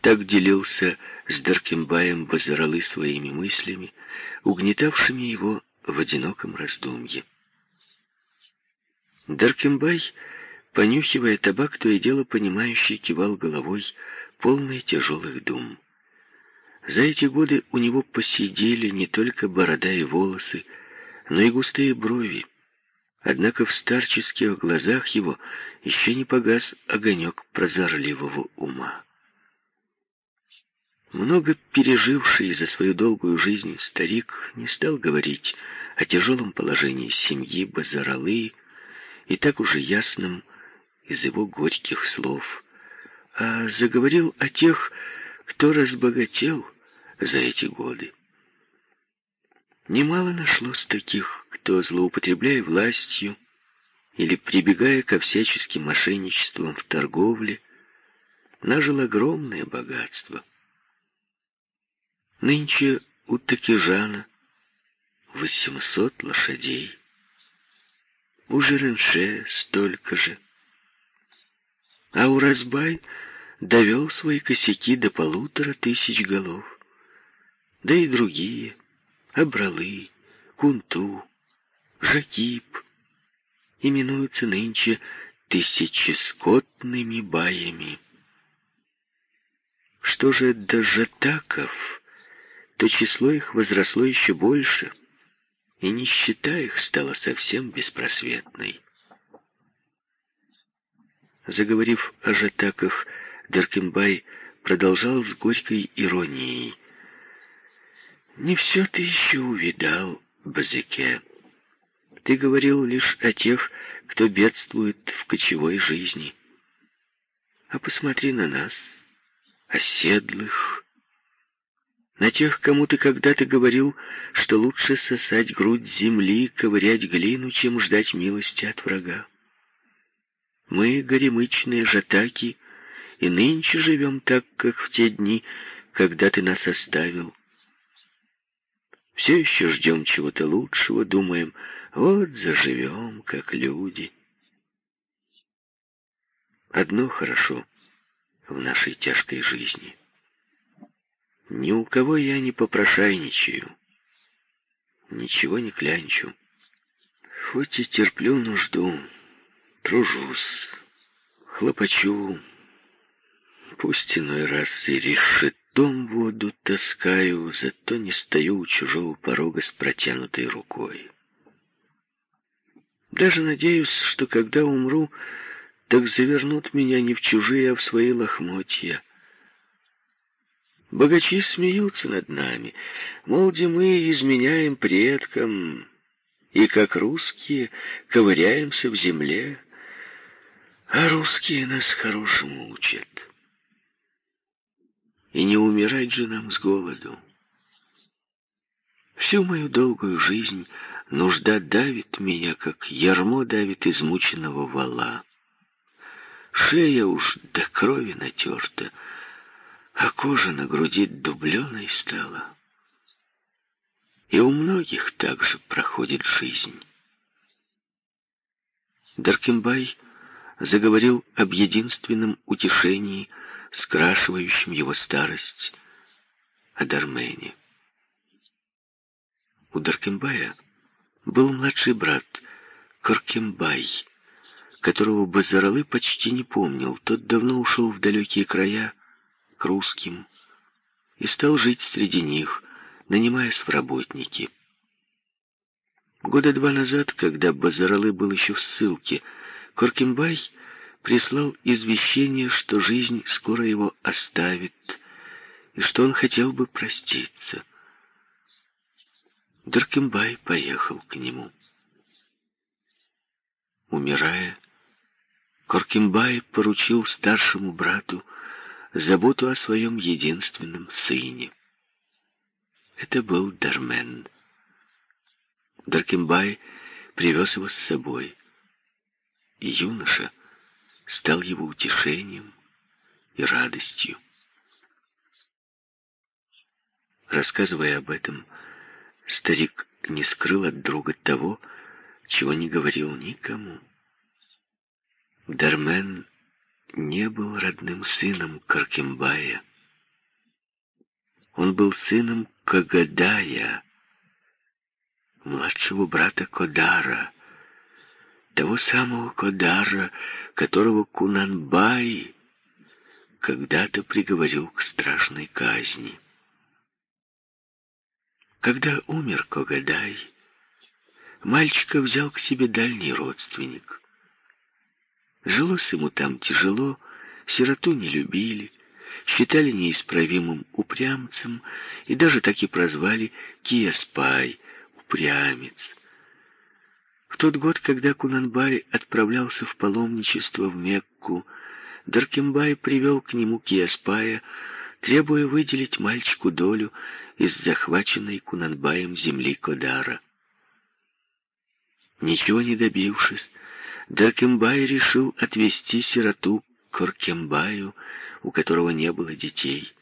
Так делился с Даркембаем Базаралы своими мыслями, угнетавшими его в одиноком раздумье. Даркембай, понюхивая табак, то и дело понимающий, кивал головой, полный тяжелых дум. За эти годы у него посидели не только борода и волосы, но и густые брови. Однако в старческих глазах его еще не погас огонек прозорливого ума. Много переживший за свою долгую жизнь старик не стал говорить о тяжелом положении семьи Базаралы и так уже ясном из его горьких слов, а заговорил о тех, кто разбогател за эти годы. Немало нашлось таких, кто, злоупотребляя властью или прибегая ко всяческим мошенничествам в торговле, нажил огромное богатство. Нынче у Такижана 800 лошадей, у Жеренше столько же, а у Разбай довел свои косяки до полутора тысяч голов, да и другие, Абралы, Кунту, Жакип, именуются нынче тысяческотными баями. Что же до жатаков, то число их возросло еще больше, и нищета их стала совсем беспросветной. Заговорив о жатаках, Деркембай продолжал с горькой иронией. «Не все ты еще увидал, Базеке. Ты говорил лишь о тех, кто бедствует в кочевой жизни. А посмотри на нас, оседлых, на тех, кому ты когда-то говорил, что лучше сосать грудь земли, ковырять глину, чем ждать милости от врага. Мы, горемычные жатаки, и нынче живем так, как в те дни, когда ты нас оставил. Все еще ждем чего-то лучшего, думаем, вот заживем, как люди. Одно хорошо в нашей тяжкой жизни. Ни у кого я не попрошайничаю, ничего не клянчу. Хоть и терплю нужду, тружусь, хлопочу, пусть иной раз и решетом воду таскаю, зато не стою у чужого порога с протянутой рукой. Даже надеюсь, что когда умру, так завернут меня не в чужие, а в свои лохмотья. Богачи смеются над нами, мол, где мы изменяем предкам, и, как русские, ковыряемся в земле, а русские нас хорошему учат. И не умирать же нам с голоду. Всю мою долгую жизнь нужда давит меня, как ярмо давит измученного вала. Шея уж до крови натерта, а кожа на груди дубленой стала. И у многих также проходит жизнь. Даркембай заговорил об единственном утешении, скрашивающем его старость, о Дармене. У Даркембая был младший брат Коркембай, которого Базаралы почти не помнил. Тот давно ушел в далекие края, к русским и стал жить среди них, нанимаясь в работники. Года два назад, когда Базаралы был еще в ссылке, Коркимбай прислал извещение, что жизнь скоро его оставит, и что он хотел бы проститься. Деркембай поехал к нему. Умирая, Коркимбай поручил старшему брату заботу о своем единственном сыне. Это был Дармен. Даркембай привез его с собой, и юноша стал его утешением и радостью. Рассказывая об этом, старик не скрыл от друга того, чего не говорил никому. Дармен не был родным сыном Каркембая, Он был сыном Кагадая, младшего брата Кодара, того самого Кодара, которого Кунанбай когда-то приговорил к страшной казни. Когда умер Когадай, мальчика взял к себе дальний родственник. Жилось ему там тяжело, сироту не любили, считали неисправимым упрямцем и даже так и прозвали Кияспай, упрямец. В тот год, когда Кунанбай отправлялся в паломничество в Мекку, Даркембай привел к нему Кияспая, требуя выделить мальчику долю из захваченной Кунанбаем земли Кодара. Ничего не добившись, Даркембай решил отвезти сироту к Оркембаю, у которого не было детей.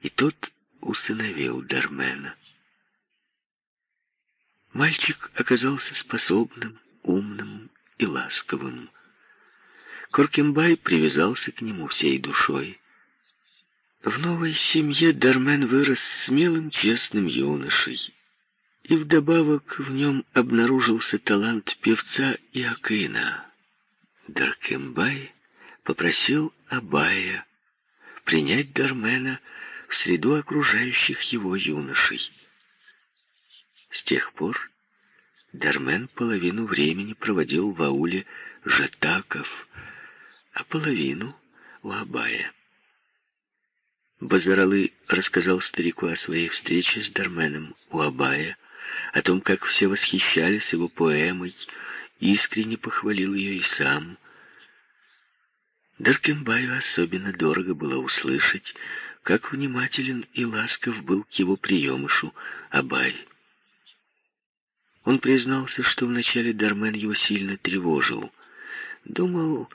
И тот усыновил Дармена. Мальчик оказался способным, умным и ласковым. Коркембай привязался к нему всей душой. В новой семье Дармен вырос смелым, честным юношей. И вдобавок в нем обнаружился талант певца и акына. Даркембай попросил Абая принять Дармена в среду окружающих его юношей. С тех пор Дармен половину времени проводил в ауле Жатаков, а половину у Абая. Базаралы рассказал старику о своей встрече с Дарменом у Абая, о том, как все восхищались его поэмой, искренне похвалил ее и сам. Даркембаю особенно дорого было услышать, как внимателен и ласков был к его приемышу Абай. Он признался, что вначале Дармен его сильно тревожил. Думал,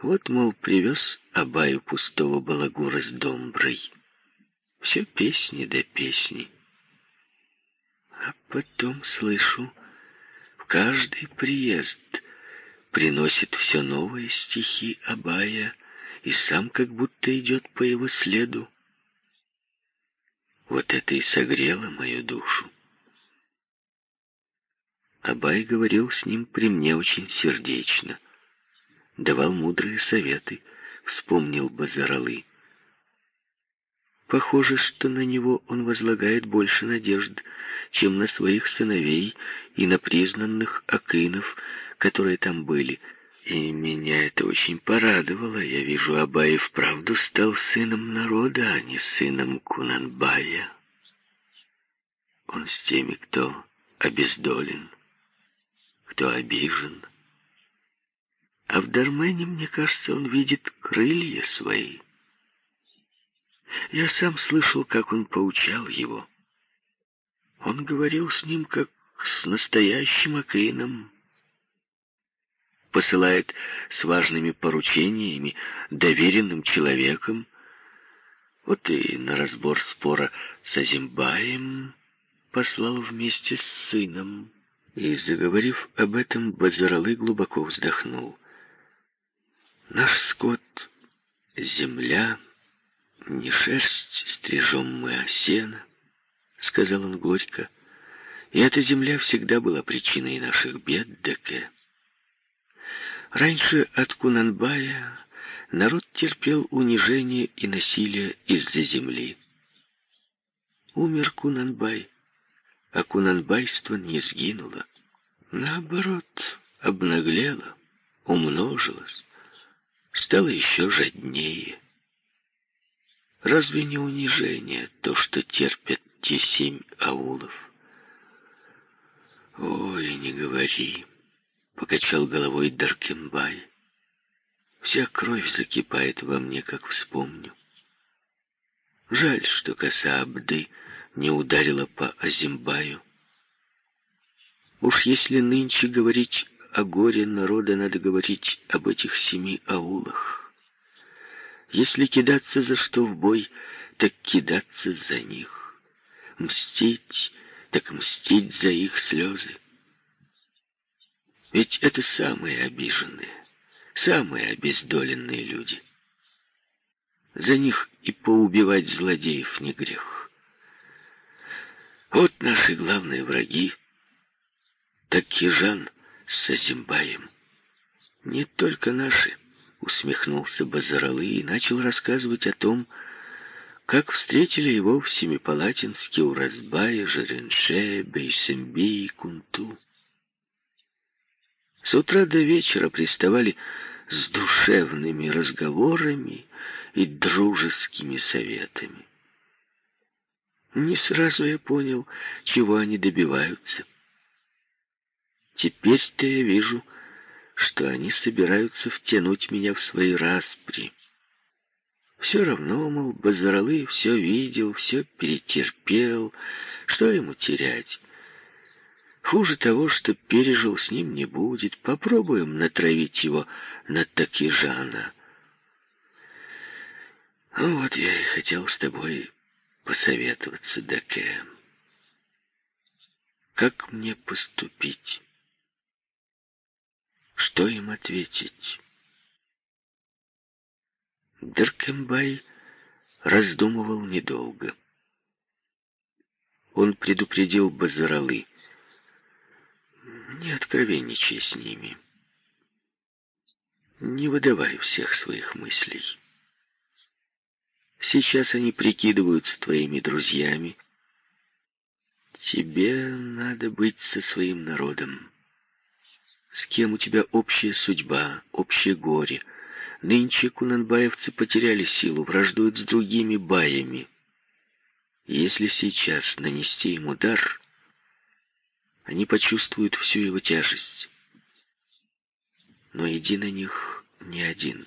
вот, мол, привез Абаю пустого балагура с домброй. Все песни да песни. А потом слышу, в каждый приезд приносит все новые стихи Абая и сам как будто идет по его следу. Вот это и согрело мою душу. Абай говорил с ним при мне очень сердечно давал мудрые советы, вспомнил Базаралы. Похоже, что на него он возлагает больше надежд, чем на своих сыновей и на признанных акинов, которые там были. И меня это очень порадовало. Я вижу, Абай вправду стал сыном народа, а не сыном Кунанбая. Он с теми, кто обездолен, кто обижен, а в Дармене, мне кажется, он видит крылья свои. Я сам слышал, как он поучал его. Он говорил с ним, как с настоящим Акином. Посылает с важными поручениями, доверенным человеком. Вот и на разбор спора с Азимбаем послал вместе с сыном. И, заговорив об этом, Базаралы глубоко вздохнул. Наш скот — земля, не шерсть стрижем мы, а сено, — сказал он горько. И эта земля всегда была причиной наших бед, Деке. Раньше от Кунанбая народ терпел унижение и насилие из-за земли. Умер Кунанбай, а кунанбайство не сгинуло. Наоборот, обнаглело, умножилось стало еще жаднее. Разве не унижение то, что терпят те семь аулов? Ой, не говори, покачал головой Даркембай. Вся кровь закипает во мне, как вспомню. Жаль, что коса Абды не ударила по Азимбаю. Уж если нынче говорить о горе народа надо говорить об этих семи аулах. Если кидаться за что в бой, так кидаться за них. Мстить, так мстить за их слезы. Ведь это самые обиженные, самые обездоленные люди. За них и поубивать злодеев не грех. Вот наши главные враги. Такижан с Сазимбаем. Не только наши, усмехнулся Базаралы и начал рассказывать о том, как встретили его в Семипалатинске у Разбая, Жеренше, Бейсемби и Кунту. С утра до вечера приставали с душевными разговорами и дружескими советами. Не сразу я понял, чего они добиваются. Теперь-то я вижу, что они собираются втянуть меня в свои распри. Все равно, мол, Базаралы все видел, все перетерпел. Что ему терять? Хуже того, что пережил, с ним не будет. Попробуем натравить его на Такижана. Ну вот я и хотел с тобой посоветоваться, Деке. Как мне поступить? Что им ответить? Деркембай раздумывал недолго. Он предупредил Базаралы. Не откровенничай с ними. Не выдавай всех своих мыслей. Сейчас они прикидываются твоими друзьями. Тебе надо быть со своим народом. С кем у тебя общая судьба, общее горе — Нынче кунанбаевцы потеряли силу, враждуют с другими баями. Если сейчас нанести им удар, они почувствуют всю его тяжесть. Но иди на них не один,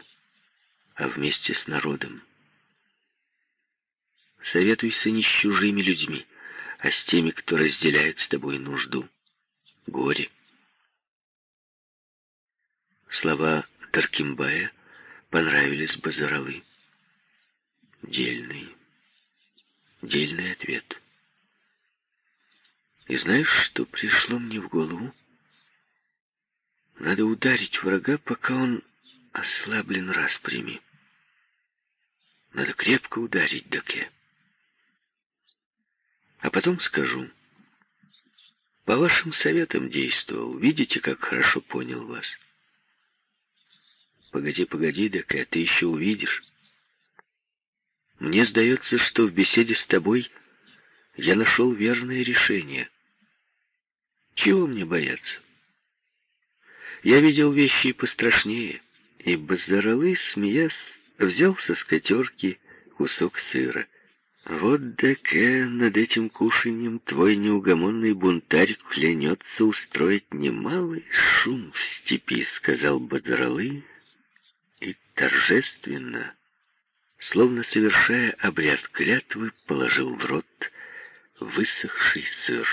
а вместе с народом. Советуйся не с чужими людьми, а с теми, кто разделяет с тобой нужду, горе. Слова Таркимбая понравились Базаралы. Дельный, дельный ответ. И знаешь, что пришло мне в голову? Надо ударить врага, пока он ослаблен распрями. Надо крепко ударить Даке. А потом скажу. По вашим советам действовал. Видите, как хорошо понял вас. Погоди, погоди, Дека, ты еще увидишь. Мне сдается, что в беседе с тобой я нашел верное решение. Чего мне бояться? Я видел вещи и пострашнее, и Базаралы, смеясь, взял со скатерки кусок сыра. Вот Деке над этим кушаньем твой неугомонный бунтарь клянется устроить немалый шум в степи, сказал Базаралы, торжественно, словно совершая обряд клятвы, положил в рот высохший сыр.